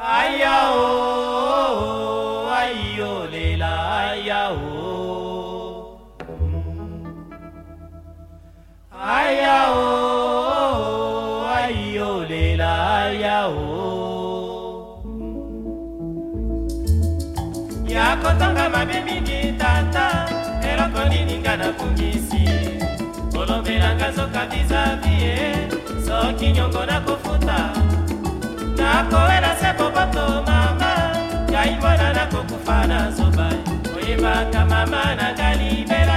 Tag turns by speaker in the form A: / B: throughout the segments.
A: aya o oh, ayolela aya o oh. aya o oh, ayolela aya o ya kotonga mabe mingi
B: tata eloko nini nga nabongisi kolobelanga zoka vizavi e soki nyongo nakofuta nako Shema kama mana kalibera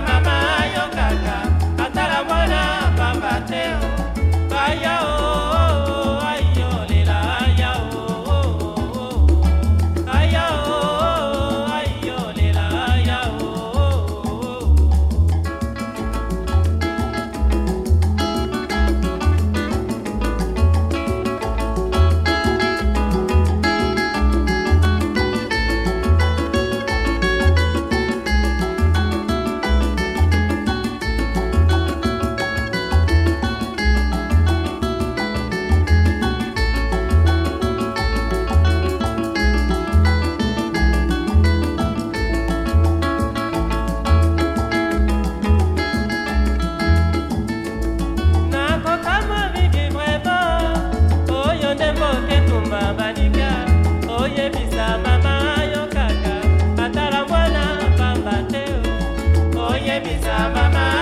B: my, my. baby, mama.